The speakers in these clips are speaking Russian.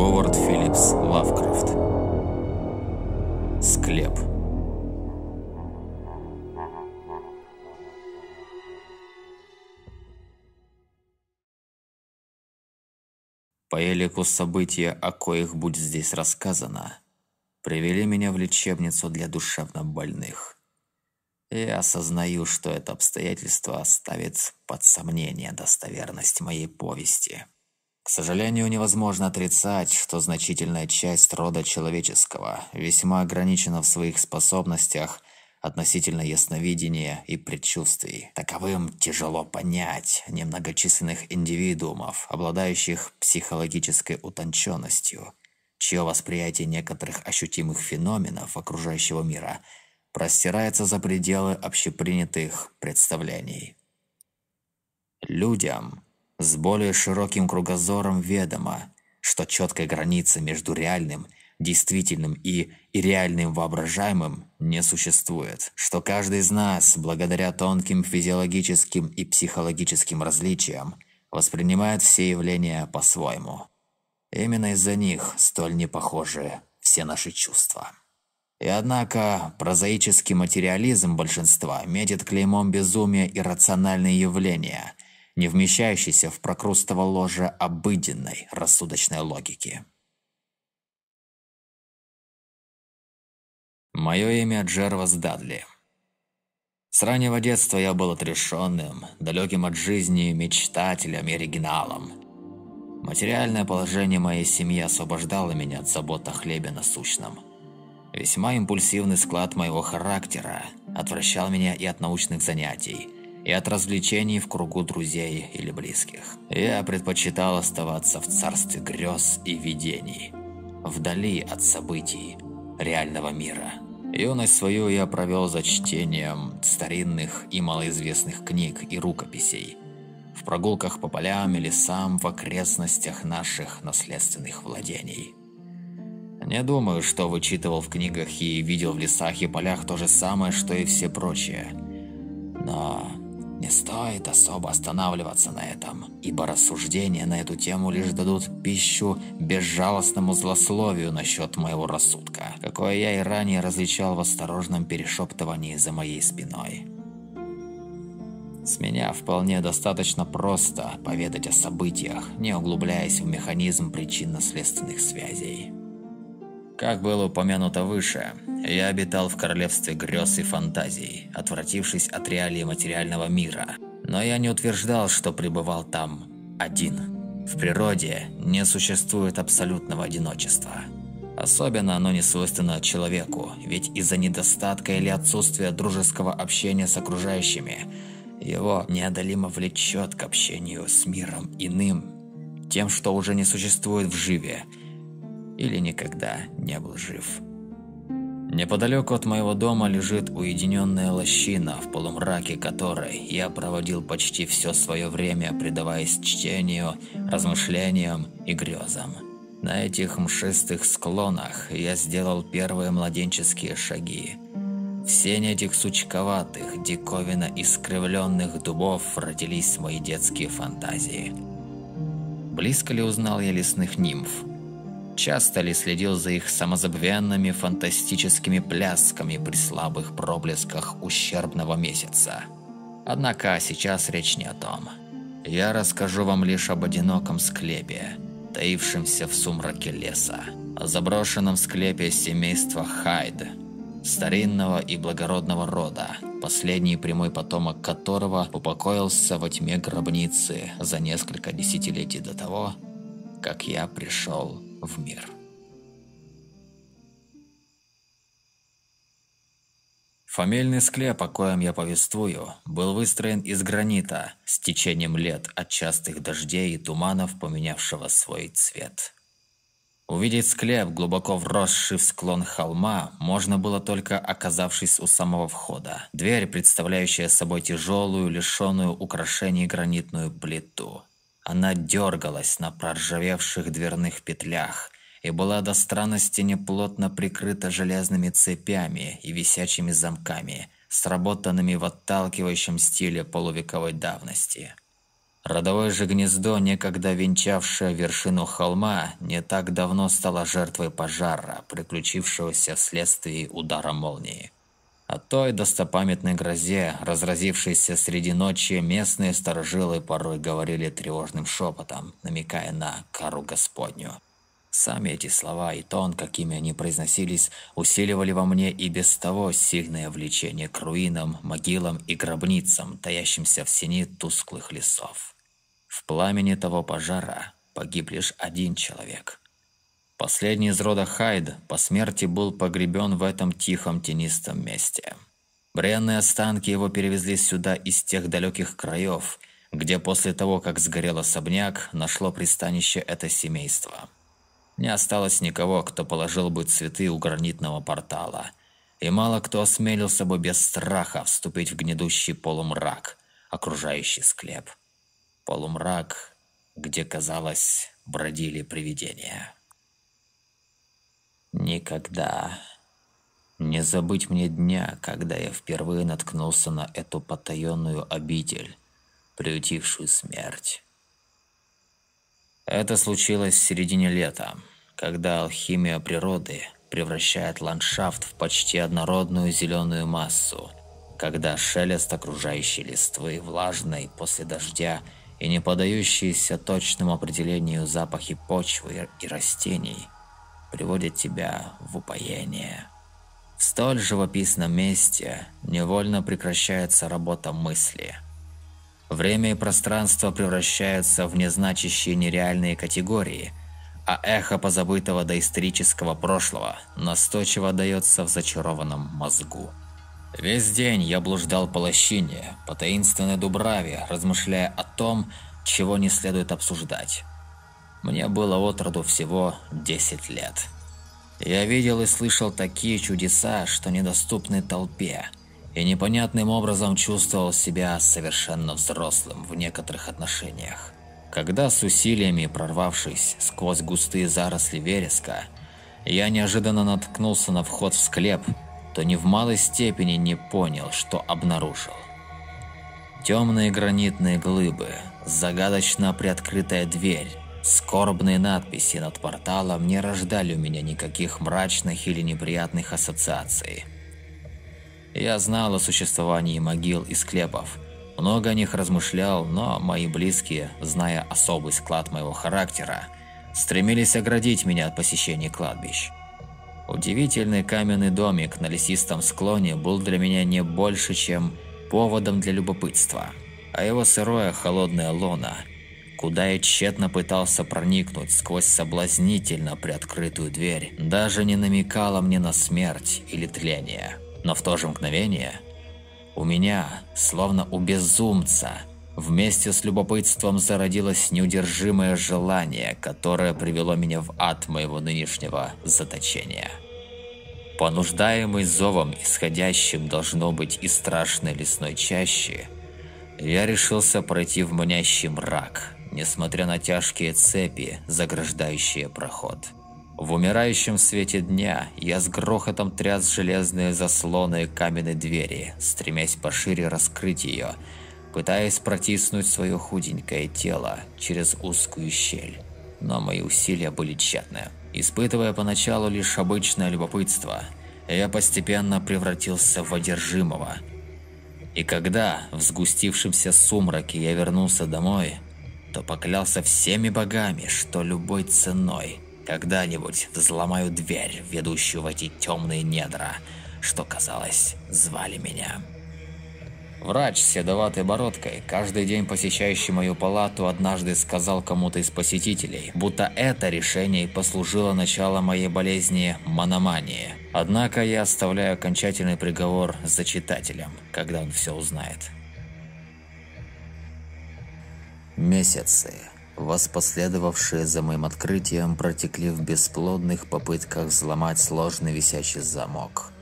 Говард Филлипс Лавкрафт. Склеп. По элику события, о коих будет здесь рассказано, привели меня в лечебницу для душевнобольных. Я осознаю, что это обстоятельство ставит под сомнение достоверность моей повести. К сожалению, невозможно отрицать, что значительная часть рода человеческого весьма ограничена в своих способностях относительно ясновидения и предчувствий. Таковым тяжело понять немногочисленных индивидуумов, обладающих психологической утонченностью, чье восприятие некоторых ощутимых феноменов окружающего мира простирается за пределы общепринятых представлений. Людям – с более широким кругозором ведомо, что четкой границы между реальным, действительным и ирреальным воображаемым не существует, что каждый из нас, благодаря тонким физиологическим и психологическим различиям, воспринимает все явления по-своему. Именно из-за них столь непохожи все наши чувства. И однако прозаический материализм большинства метит клеймом безумия и рациональные явления – не вмещающийся в прокрустово ложе обыденной рассудочной логики. Мое имя Джервас Дадли. С раннего детства я был отрешенным, далеким от жизни мечтателем и оригиналом. Материальное положение моей семьи освобождало меня от забот о хлебе насущном. Весьма импульсивный склад моего характера отвращал меня и от научных занятий – и от развлечений в кругу друзей или близких. Я предпочитал оставаться в царстве грез и видений, вдали от событий реального мира. Юность свою я провел за чтением старинных и малоизвестных книг и рукописей, в прогулках по полям и лесам в окрестностях наших наследственных владений. Не думаю, что вычитывал в книгах и видел в лесах и полях то же самое, что и все прочие. Но не стоит особо останавливаться на этом, ибо рассуждения на эту тему лишь дадут пищу безжалостному злословию насчет моего рассудка, какое я и ранее различал в осторожном перешептывании за моей спиной. С меня вполне достаточно просто поведать о событиях, не углубляясь в механизм причинно-следственных связей. Как было упомянуто выше, я обитал в королевстве грез и фантазий, отвратившись от реалий материального мира. Но я не утверждал, что пребывал там один. В природе не существует абсолютного одиночества. Особенно оно не свойственно человеку, ведь из-за недостатка или отсутствия дружеского общения с окружающими, его неодолимо влечет к общению с миром иным, тем, что уже не существует в живе – или никогда не был жив. Неподалеку от моего дома лежит уединенная лощина, в полумраке которой я проводил почти все свое время, предаваясь чтению, размышлениям и грезам. На этих мшистых склонах я сделал первые младенческие шаги. В сене этих сучковатых, диковина искривленных дубов родились мои детские фантазии. Близко ли узнал я лесных нимф, Часто ли следил за их самозабвенными фантастическими плясками при слабых проблесках ущербного месяца? Однако сейчас речь не о том. Я расскажу вам лишь об одиноком склепе, таившемся в сумраке леса, о заброшенном склепе семейства Хайд, старинного и благородного рода, последний прямой потомок которого упокоился во тьме гробницы за несколько десятилетий до того, как я пришел в мир. Фамильный склеп, о коем я повествую, был выстроен из гранита с течением лет от частых дождей и туманов, поменявшего свой цвет. Увидеть склеп, глубоко вросший в склон холма, можно было только оказавшись у самого входа. Дверь, представляющая собой тяжелую, лишенную украшений гранитную плиту – она дергалась на проржавевших дверных петлях и была до странности неплотно прикрыта железными цепями и висячими замками, сработанными в отталкивающем стиле полувековой давности. Родовое же гнездо, некогда венчавшее вершину холма, не так давно стало жертвой пожара, приключившегося вследствие удара молнии. О той достопамятной грозе, разразившейся среди ночи, местные сторожилы порой говорили тревожным шепотом, намекая на кару Господню. Сами эти слова и тон, какими они произносились, усиливали во мне и без того сильное влечение к руинам, могилам и гробницам, таящимся в сине тусклых лесов. В пламени того пожара погиб лишь один человек. Последний из рода Хайд по смерти был погребен в этом тихом тенистом месте. Бренные останки его перевезли сюда из тех далеких краев, где после того, как сгорел особняк, нашло пристанище это семейство – не осталось никого, кто положил бы цветы у гранитного портала. И мало кто осмелился бы без страха вступить в гнедущий полумрак, окружающий склеп. Полумрак, где, казалось, бродили привидения. Никогда не забыть мне дня, когда я впервые наткнулся на эту потаенную обитель, приютившую смерть. Это случилось в середине лета когда алхимия природы превращает ландшафт в почти однородную зеленую массу, когда шелест окружающей листвы, влажной после дождя и не поддающиеся точному определению запахи почвы и растений приводят тебя в упоение. В столь живописном месте невольно прекращается работа мысли. Время и пространство превращаются в незначащие нереальные категории – а эхо позабытого доисторического прошлого настойчиво дается в зачарованном мозгу. Весь день я блуждал по лощине, по таинственной Дубраве, размышляя о том, чего не следует обсуждать. Мне было от роду всего 10 лет. Я видел и слышал такие чудеса, что недоступны толпе, и непонятным образом чувствовал себя совершенно взрослым в некоторых отношениях. Когда с усилиями прорвавшись сквозь густые заросли вереска, я неожиданно наткнулся на вход в склеп, то ни в малой степени не понял, что обнаружил. Темные гранитные глыбы, загадочно приоткрытая дверь, скорбные надписи над порталом не рождали у меня никаких мрачных или неприятных ассоциаций. Я знал о существовании могил и склепов – много о них размышлял, но мои близкие, зная особый склад моего характера, стремились оградить меня от посещения кладбищ. Удивительный каменный домик на лесистом склоне был для меня не больше, чем поводом для любопытства, а его сырое холодное лоно, куда я тщетно пытался проникнуть сквозь соблазнительно приоткрытую дверь, даже не намекало мне на смерть или тление. Но в то же мгновение у меня, словно у безумца, вместе с любопытством зародилось неудержимое желание, которое привело меня в ад моего нынешнего заточения. Понуждаемый зовом, исходящим должно быть из страшной лесной чащи, я решился пройти в манящий мрак, несмотря на тяжкие цепи, заграждающие проход. В умирающем свете дня я с грохотом тряс железные заслоны каменной двери, стремясь пошире раскрыть ее, пытаясь протиснуть свое худенькое тело через узкую щель. Но мои усилия были тщетны. Испытывая поначалу лишь обычное любопытство, я постепенно превратился в одержимого. И когда в сгустившемся сумраке я вернулся домой, то поклялся всеми богами, что любой ценой – когда-нибудь взломаю дверь, ведущую в эти темные недра, что, казалось, звали меня. Врач с седоватой бородкой, каждый день посещающий мою палату, однажды сказал кому-то из посетителей, будто это решение послужило началом моей болезни мономании. Однако я оставляю окончательный приговор за читателем, когда он все узнает. Месяцы воспоследовавшие за моим открытием, протекли в бесплодных попытках взломать сложный висячий замок.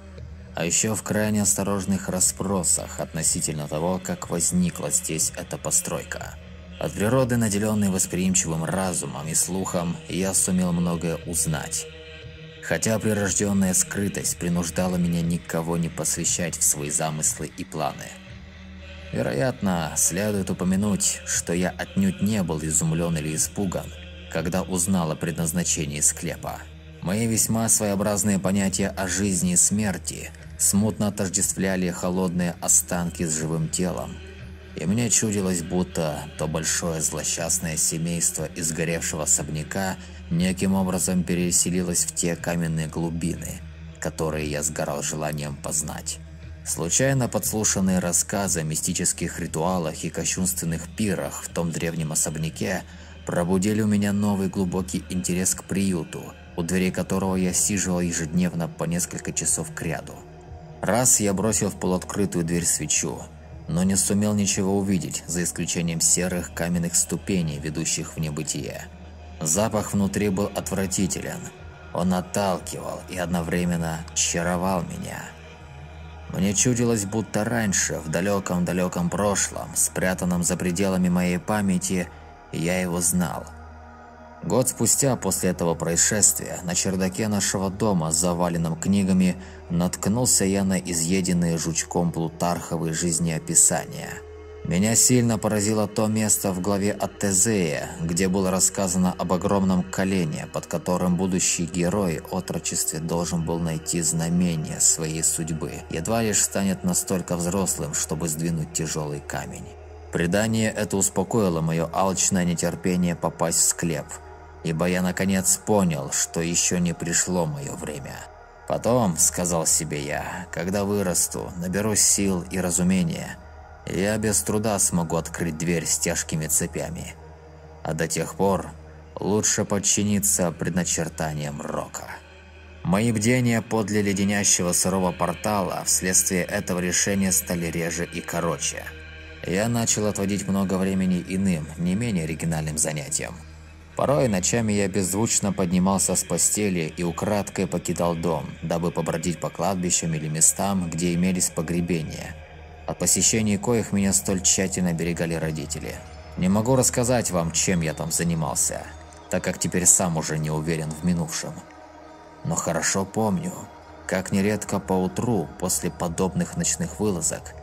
А еще в крайне осторожных расспросах относительно того, как возникла здесь эта постройка. От природы, наделенной восприимчивым разумом и слухом, я сумел многое узнать. Хотя прирожденная скрытость принуждала меня никого не посвящать в свои замыслы и планы. Вероятно, следует упомянуть, что я отнюдь не был изумлен или испуган, когда узнал о предназначении склепа. Мои весьма своеобразные понятия о жизни и смерти смутно отождествляли холодные останки с живым телом, и мне чудилось, будто то большое злосчастное семейство из горевшего особняка неким образом переселилось в те каменные глубины, которые я сгорал желанием познать. Случайно подслушанные рассказы о мистических ритуалах и кощунственных пирах в том древнем особняке пробудили у меня новый глубокий интерес к приюту, у дверей которого я сиживал ежедневно по несколько часов кряду. Раз я бросил в полуоткрытую дверь свечу, но не сумел ничего увидеть, за исключением серых каменных ступеней, ведущих в небытие. Запах внутри был отвратителен. Он отталкивал и одновременно чаровал меня – мне чудилось, будто раньше, в далеком-далеком прошлом, спрятанном за пределами моей памяти, я его знал. Год спустя после этого происшествия на чердаке нашего дома, заваленном книгами, наткнулся я на изъеденные жучком Плутарховые жизнеописания – меня сильно поразило то место в главе от Тезея, где было рассказано об огромном колене, под которым будущий герой отрочестве должен был найти знамение своей судьбы, едва лишь станет настолько взрослым, чтобы сдвинуть тяжелый камень. Предание это успокоило мое алчное нетерпение попасть в склеп, ибо я наконец понял, что еще не пришло мое время. Потом, сказал себе я, когда вырасту, наберусь сил и разумения – я без труда смогу открыть дверь с тяжкими цепями. А до тех пор лучше подчиниться предначертаниям Рока. Мои бдения подле леденящего сырого портала вследствие этого решения стали реже и короче. Я начал отводить много времени иным, не менее оригинальным занятиям. Порой ночами я беззвучно поднимался с постели и украдкой покидал дом, дабы побродить по кладбищам или местам, где имелись погребения – о посещении коих меня столь тщательно берегали родители. Не могу рассказать вам, чем я там занимался, так как теперь сам уже не уверен в минувшем. Но хорошо помню, как нередко поутру после подобных ночных вылазок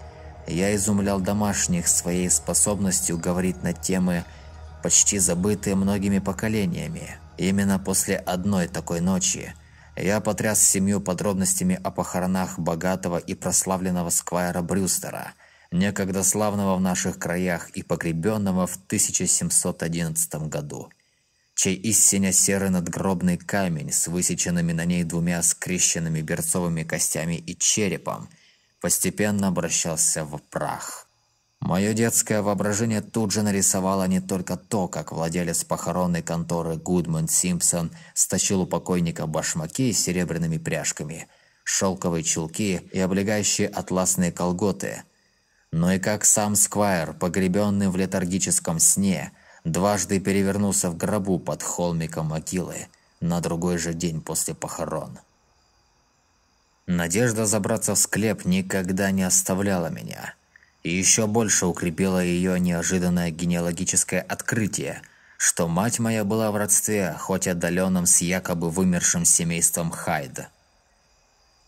я изумлял домашних своей способностью говорить на темы, почти забытые многими поколениями. Именно после одной такой ночи – я потряс семью подробностями о похоронах богатого и прославленного Сквайра Брюстера, некогда славного в наших краях и погребенного в 1711 году, чей истинно серый надгробный камень с высеченными на ней двумя скрещенными берцовыми костями и черепом постепенно обращался в прах. Мое детское воображение тут же нарисовало не только то, как владелец похоронной конторы Гудман Симпсон стащил у покойника башмаки с серебряными пряжками, шелковые чулки и облегающие атласные колготы, но и как сам Сквайр, погребенный в летаргическом сне, дважды перевернулся в гробу под холмиком могилы на другой же день после похорон. Надежда забраться в склеп никогда не оставляла меня – и еще больше укрепило ее неожиданное генеалогическое открытие, что мать моя была в родстве, хоть отдаленном с якобы вымершим семейством Хайда.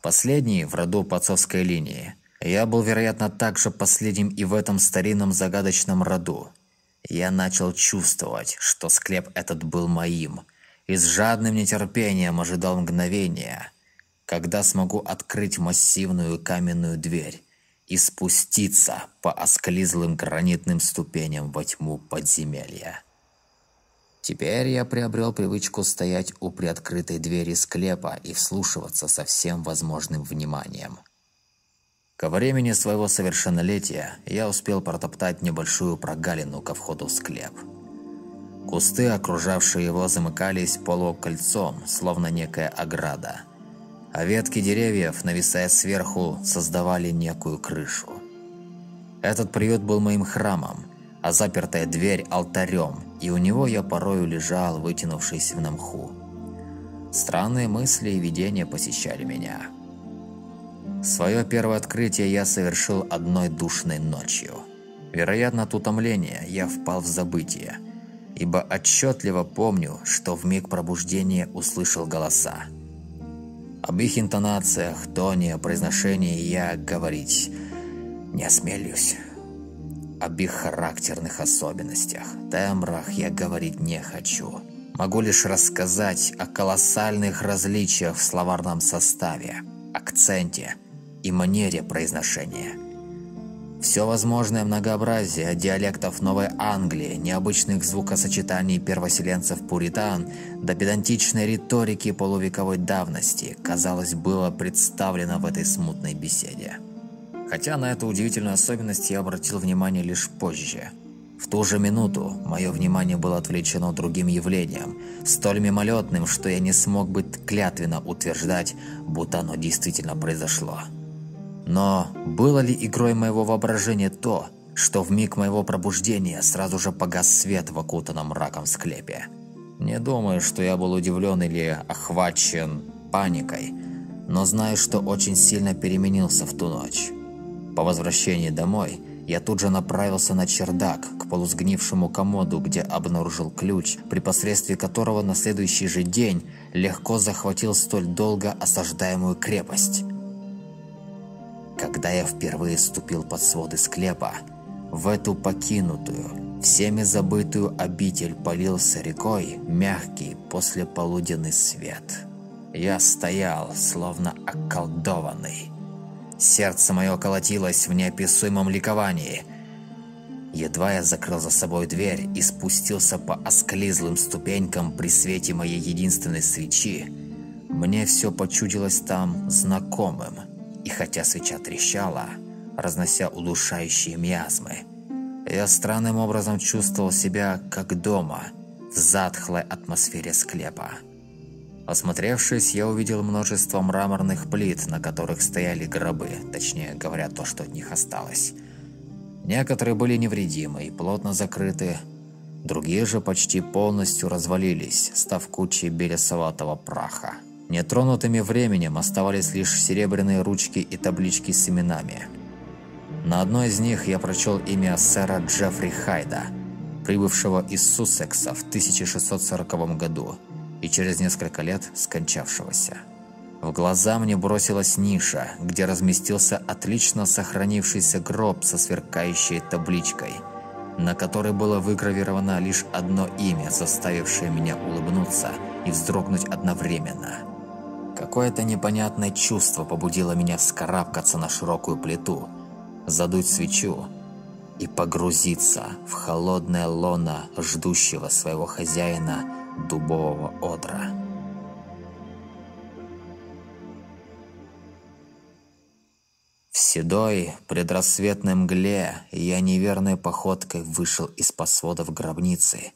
Последний в роду по линии. Я был, вероятно, также последним и в этом старинном загадочном роду. Я начал чувствовать, что склеп этот был моим, и с жадным нетерпением ожидал мгновения, когда смогу открыть массивную каменную дверь и спуститься по осклизлым гранитным ступеням во тьму подземелья. Теперь я приобрел привычку стоять у приоткрытой двери склепа и вслушиваться со всем возможным вниманием. Ко времени своего совершеннолетия я успел протоптать небольшую прогалину ко входу в склеп. Кусты, окружавшие его, замыкались полукольцом, словно некая ограда – а ветки деревьев, нависая сверху, создавали некую крышу. Этот приют был моим храмом, а запертая дверь – алтарем, и у него я порою лежал, вытянувшись в намху. Странные мысли и видения посещали меня. Свое первое открытие я совершил одной душной ночью. Вероятно, от утомления я впал в забытие, ибо отчетливо помню, что в миг пробуждения услышал голоса. Об их интонациях, тоне, произношении я говорить не осмелюсь. об их характерных особенностях, тембрах я говорить не хочу. Могу лишь рассказать о колоссальных различиях в словарном составе, акценте и манере произношения. Все возможное многообразие диалектов Новой Англии, необычных звукосочетаний первоселенцев-пуритан до педантичной риторики полувековой давности, казалось, было представлено в этой смутной беседе. Хотя на эту удивительную особенность я обратил внимание лишь позже – в ту же минуту мое внимание было отвлечено другим явлением, столь мимолетным, что я не смог быть клятвенно утверждать, будто оно действительно произошло. Но было ли игрой моего воображения то, что в миг моего пробуждения сразу же погас свет в окутанном мраком склепе? Не думаю, что я был удивлен или охвачен паникой, но знаю, что очень сильно переменился в ту ночь. По возвращении домой – я тут же направился на чердак, к полусгнившему комоду, где обнаружил ключ, при посредстве которого на следующий же день легко захватил столь долго осаждаемую крепость. Когда я впервые ступил под своды склепа, в эту покинутую, всеми забытую обитель полился рекой мягкий послеполуденный свет. Я стоял, словно околдованный. Сердце мое колотилось в неописуемом ликовании. Едва я закрыл за собой дверь и спустился по осклизлым ступенькам при свете моей единственной свечи, мне все почудилось там знакомым. И хотя свеча трещала, разнося удушающие миазмы, я странным образом чувствовал себя как дома, в затхлой атмосфере склепа. Осмотревшись, я увидел множество мраморных плит, на которых стояли гробы, точнее говоря, то, что от них осталось. Некоторые были невредимы и плотно закрыты, другие же почти полностью развалились, став кучей белесоватого праха. Нетронутыми временем оставались лишь серебряные ручки и таблички с именами. На одной из них я прочел имя сэра Джеффри Хайда, прибывшего из Суссекса в 1640 году – и через несколько лет скончавшегося. В глаза мне бросилась ниша, где разместился отлично сохранившийся гроб со сверкающей табличкой, на которой было выгравировано лишь одно имя, заставившее меня улыбнуться и вздрогнуть одновременно. Какое-то непонятное чувство побудило меня вскарабкаться на широкую плиту, задуть свечу и погрузиться в холодное лоно ждущего своего хозяина дубового одра. В седой, предрассветной мгле я неверной походкой вышел из-под сводов гробницы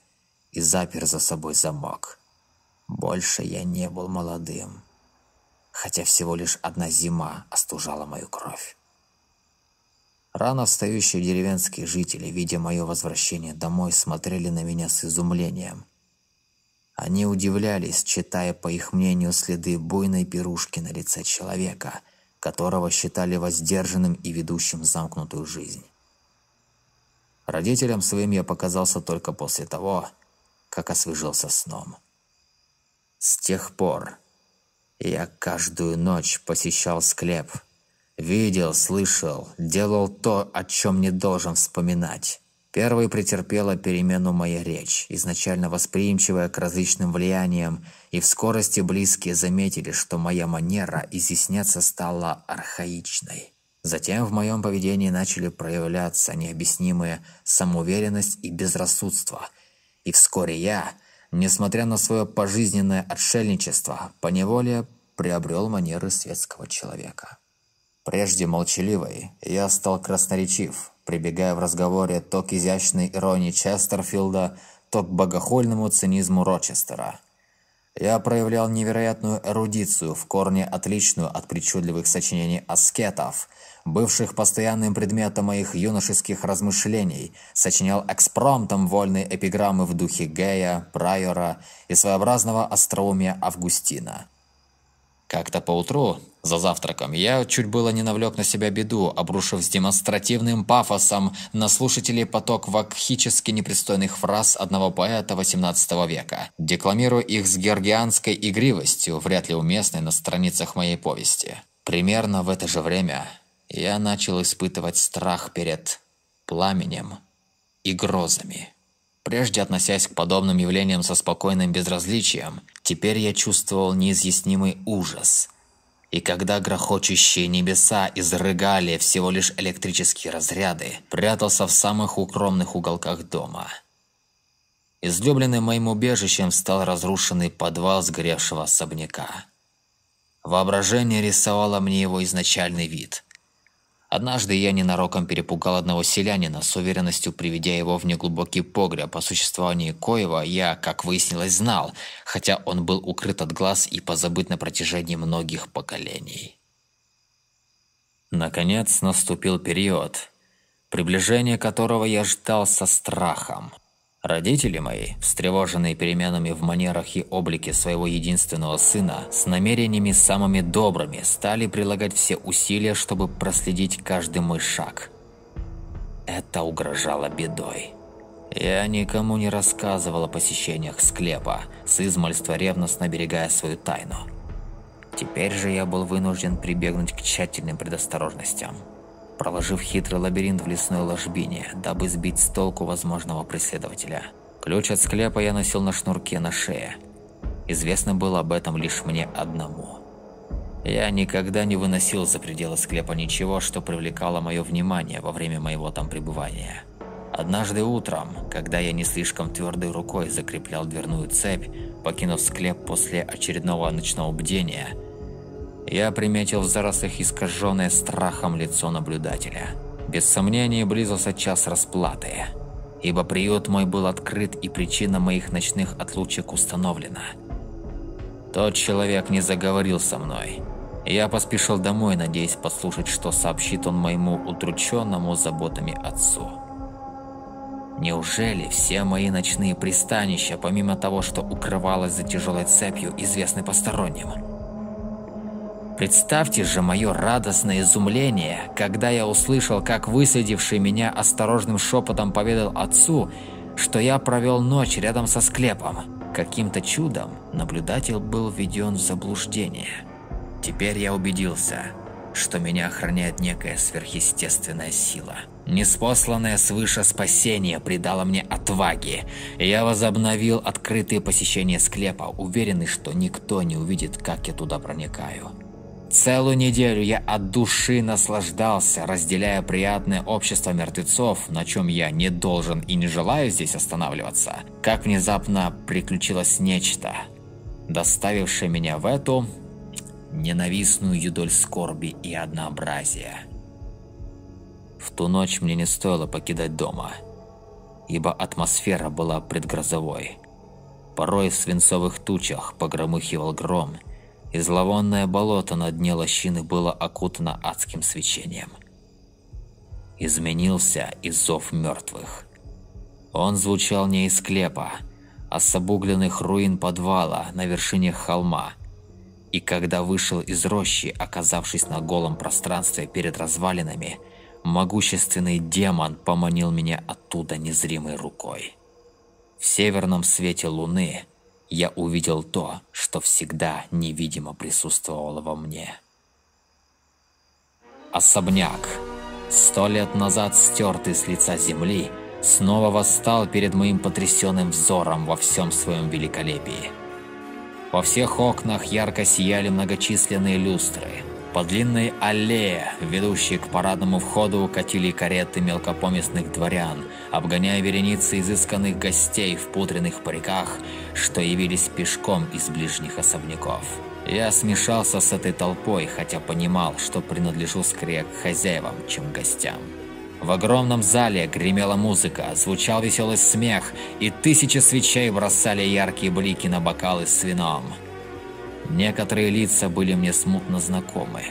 и запер за собой замок. Больше я не был молодым, хотя всего лишь одна зима остужала мою кровь. Рано встающие деревенские жители, видя мое возвращение домой, смотрели на меня с изумлением. Они удивлялись, читая, по их мнению, следы буйной пирушки на лице человека, которого считали воздержанным и ведущим замкнутую жизнь. Родителям своим я показался только после того, как освежился сном. С тех пор я каждую ночь посещал склеп, видел, слышал, делал то, о чем не должен вспоминать. Первой претерпела перемену моя речь, изначально восприимчивая к различным влияниям, и в скорости близкие заметили, что моя манера изъясняться стала архаичной. Затем в моем поведении начали проявляться необъяснимые самоуверенность и безрассудство. И вскоре я, несмотря на свое пожизненное отшельничество, поневоле приобрел манеры светского человека. Прежде молчаливый, я стал красноречив, прибегая в разговоре то к изящной иронии Честерфилда, то к богохульному цинизму Рочестера. Я проявлял невероятную эрудицию, в корне отличную от причудливых сочинений аскетов, бывших постоянным предметом моих юношеских размышлений, сочинял экспромтом вольные эпиграммы в духе Гея, Прайора и своеобразного остроумия Августина. Как-то поутру, за завтраком, я чуть было не навлек на себя беду, обрушив с демонстративным пафосом на слушателей поток вакхически непристойных фраз одного поэта XVIII века, декламируя их с георгианской игривостью, вряд ли уместной на страницах моей повести. Примерно в это же время я начал испытывать страх перед пламенем и грозами. Прежде относясь к подобным явлениям со спокойным безразличием, теперь я чувствовал неизъяснимый ужас. И когда грохочущие небеса изрыгали всего лишь электрические разряды, прятался в самых укромных уголках дома. Излюбленным моим убежищем стал разрушенный подвал сгоревшего особняка. Воображение рисовало мне его изначальный вид – Однажды я ненароком перепугал одного селянина, с уверенностью приведя его в неглубокий погреб, о существовании коего я, как выяснилось, знал, хотя он был укрыт от глаз и позабыт на протяжении многих поколений. Наконец наступил период, приближение которого я ждал со страхом. Родители мои, встревоженные переменами в манерах и облике своего единственного сына, с намерениями самыми добрыми, стали прилагать все усилия, чтобы проследить каждый мой шаг. Это угрожало бедой. Я никому не рассказывал о посещениях склепа, с измальства ревностно берегая свою тайну. Теперь же я был вынужден прибегнуть к тщательным предосторожностям – проложив хитрый лабиринт в лесной ложбине, дабы сбить с толку возможного преследователя. Ключ от склепа я носил на шнурке на шее. Известно было об этом лишь мне одному. Я никогда не выносил за пределы склепа ничего, что привлекало мое внимание во время моего там пребывания. Однажды утром, когда я не слишком твердой рукой закреплял дверную цепь, покинув склеп после очередного ночного бдения – я приметил в зарослях искаженное страхом лицо наблюдателя. Без сомнения близился час расплаты, ибо приют мой был открыт и причина моих ночных отлучек установлена. Тот человек не заговорил со мной. Я поспешил домой, надеясь послушать, что сообщит он моему утрученному заботами отцу. Неужели все мои ночные пристанища, помимо того, что укрывалось за тяжелой цепью, известны посторонним? Представьте же мое радостное изумление, когда я услышал, как высадивший меня осторожным шепотом поведал отцу, что я провел ночь рядом со склепом. Каким-то чудом наблюдатель был введен в заблуждение. Теперь я убедился, что меня охраняет некая сверхъестественная сила. Неспосланное свыше спасение придало мне отваги, и я возобновил открытые посещения склепа, уверенный, что никто не увидит, как я туда проникаю. Целую неделю я от души наслаждался, разделяя приятное общество мертвецов, на чем я не должен и не желаю здесь останавливаться, как внезапно приключилось нечто, доставившее меня в эту ненавистную юдоль скорби и однообразия. В ту ночь мне не стоило покидать дома, ибо атмосфера была предгрозовой. Порой в свинцовых тучах погромыхивал гром – и зловонное болото на дне лощины было окутано адским свечением. Изменился и зов мертвых. Он звучал не из склепа, а с обугленных руин подвала на вершине холма. И когда вышел из рощи, оказавшись на голом пространстве перед развалинами, могущественный демон поманил меня оттуда незримой рукой. В северном свете луны я увидел то, что всегда невидимо присутствовало во мне. Особняк, сто лет назад стертый с лица земли, снова восстал перед моим потрясенным взором во всем своем великолепии. Во всех окнах ярко сияли многочисленные люстры – по длинной аллее, ведущей к парадному входу, катили кареты мелкопоместных дворян, обгоняя вереницы изысканных гостей в пудренных париках, что явились пешком из ближних особняков. Я смешался с этой толпой, хотя понимал, что принадлежу скорее к хозяевам, чем гостям. В огромном зале гремела музыка, звучал веселый смех, и тысячи свечей бросали яркие блики на бокалы с вином. Некоторые лица были мне смутно знакомы.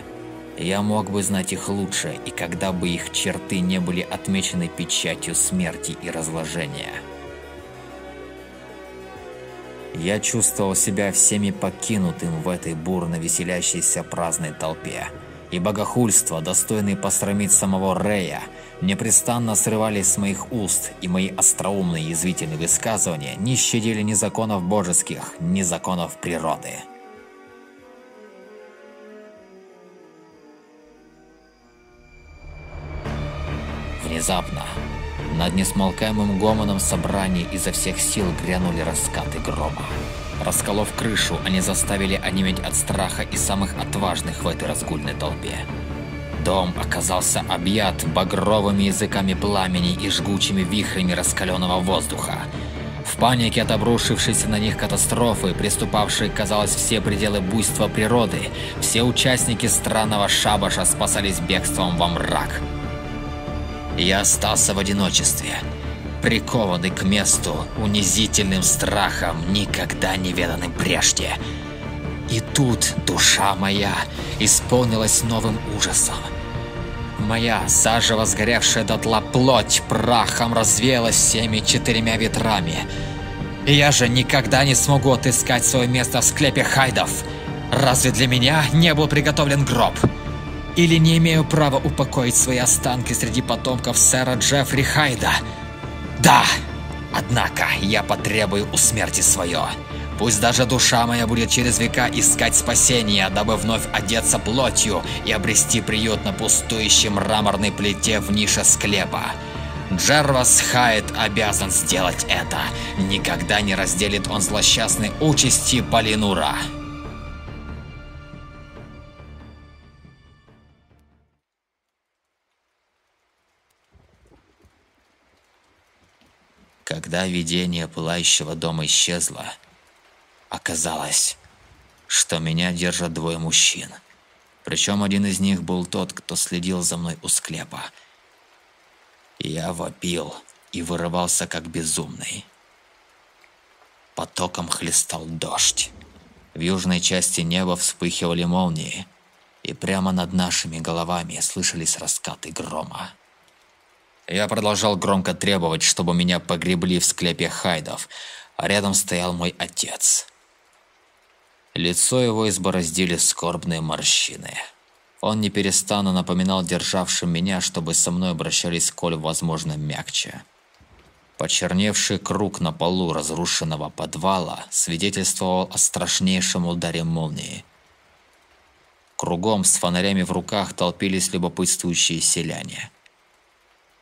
Я мог бы знать их лучше, и когда бы их черты не были отмечены печатью смерти и разложения. Я чувствовал себя всеми покинутым в этой бурно веселящейся праздной толпе. И богохульство, достойные посрамить самого Рея, непрестанно срывались с моих уст, и мои остроумные язвительные высказывания не щадили ни законов божеских, ни законов природы. Внезапно над несмолкаемым гомоном собраний изо всех сил грянули раскаты грома. Расколов крышу, они заставили онеметь от страха и самых отважных в этой разгульной толпе. Дом оказался объят багровыми языками пламени и жгучими вихрями раскаленного воздуха. В панике от обрушившейся на них катастрофы, приступавшей, казалось, все пределы буйства природы, все участники странного шабаша спасались бегством во мрак. Я остался в одиночестве, прикованный к месту унизительным страхом, никогда не веданным прежде. И тут душа моя исполнилась новым ужасом. Моя заживо сгоревшая дотла плоть прахом развеялась всеми четырьмя ветрами. Я же никогда не смогу отыскать свое место в склепе Хайдов. Разве для меня не был приготовлен гроб? Или не имею права упокоить свои останки среди потомков сэра Джеффри Хайда? Да! Однако я потребую у смерти свое. Пусть даже душа моя будет через века искать спасения, дабы вновь одеться плотью и обрести приют на пустующей мраморной плите в нише склепа. Джервас Хайт обязан сделать это. Никогда не разделит он злосчастной участи Полинура. Когда видение пылающего дома исчезло, Оказалось, что меня держат двое мужчин. Причем один из них был тот, кто следил за мной у склепа. Я вопил и вырывался как безумный. Потоком хлестал дождь. В южной части неба вспыхивали молнии, и прямо над нашими головами слышались раскаты грома. Я продолжал громко требовать, чтобы меня погребли в склепе Хайдов, а рядом стоял мой отец. Лицо его избороздили скорбные морщины. Он не перестану напоминал державшим меня, чтобы со мной обращались сколь возможно мягче. Почерневший круг на полу разрушенного подвала свидетельствовал о страшнейшем ударе молнии. Кругом с фонарями в руках толпились любопытствующие селяне.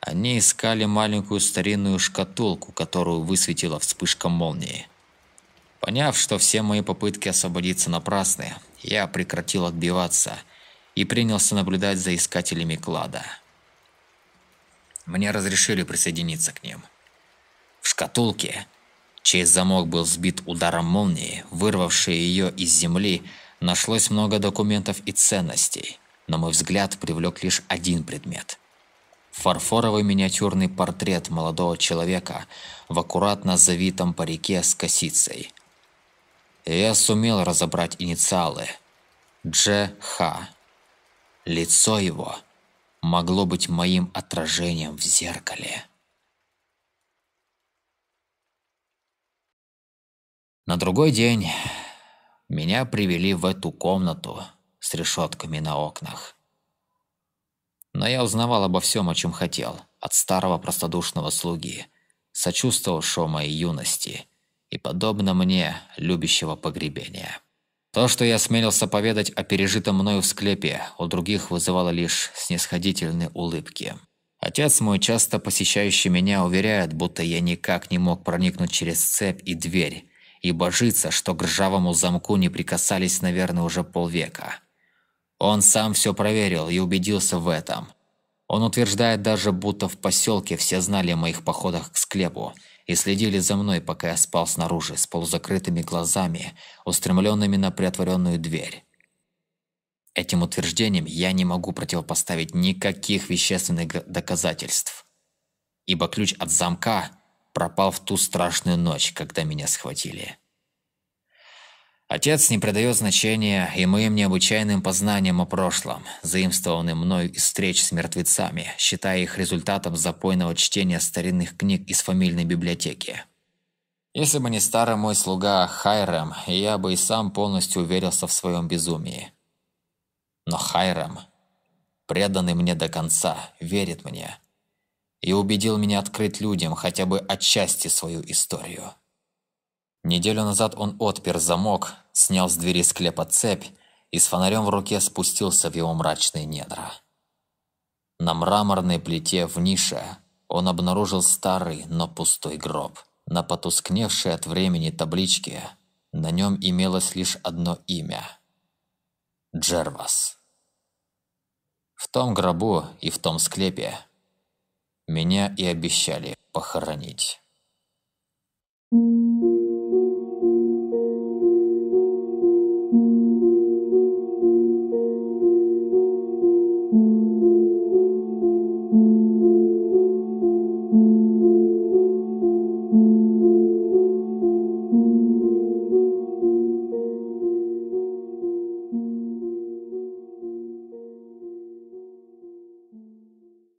Они искали маленькую старинную шкатулку, которую высветила вспышка молнии. Поняв, что все мои попытки освободиться напрасны, я прекратил отбиваться и принялся наблюдать за искателями клада. Мне разрешили присоединиться к ним. В шкатулке, чей замок был сбит ударом молнии, вырвавшей ее из земли, нашлось много документов и ценностей. На мой взгляд, привлек лишь один предмет. Фарфоровый миниатюрный портрет молодого человека в аккуратно завитом парике с косицей – я сумел разобрать инициалы. Дж.Х. Лицо его могло быть моим отражением в зеркале. На другой день меня привели в эту комнату с решетками на окнах. Но я узнавал обо всем, о чем хотел, от старого простодушного слуги, сочувствовавшего моей юности – и, подобно мне, любящего погребения. То, что я смелился поведать о пережитом мною в склепе, у других вызывало лишь снисходительные улыбки. Отец мой, часто посещающий меня, уверяет, будто я никак не мог проникнуть через цепь и дверь, и божится, что к ржавому замку не прикасались, наверное, уже полвека. Он сам все проверил и убедился в этом. Он утверждает даже, будто в поселке все знали о моих походах к склепу, и следили за мной, пока я спал снаружи, с полузакрытыми глазами, устремленными на приотворенную дверь. Этим утверждением я не могу противопоставить никаких вещественных доказательств, ибо ключ от замка пропал в ту страшную ночь, когда меня схватили. Отец не придает значения и моим необычайным познаниям о прошлом, заимствованным мною из встреч с мертвецами, считая их результатом запойного чтения старинных книг из фамильной библиотеки. Если бы не старый мой слуга Хайрам, я бы и сам полностью уверился в своем безумии. Но Хайрам, преданный мне до конца, верит мне и убедил меня открыть людям хотя бы отчасти свою историю. Неделю назад он отпер замок, снял с двери склепа цепь и с фонарем в руке спустился в его мрачные недра. На мраморной плите в нише он обнаружил старый, но пустой гроб. На потускневшей от времени табличке на нем имелось лишь одно имя – Джервас. В том гробу и в том склепе меня и обещали похоронить.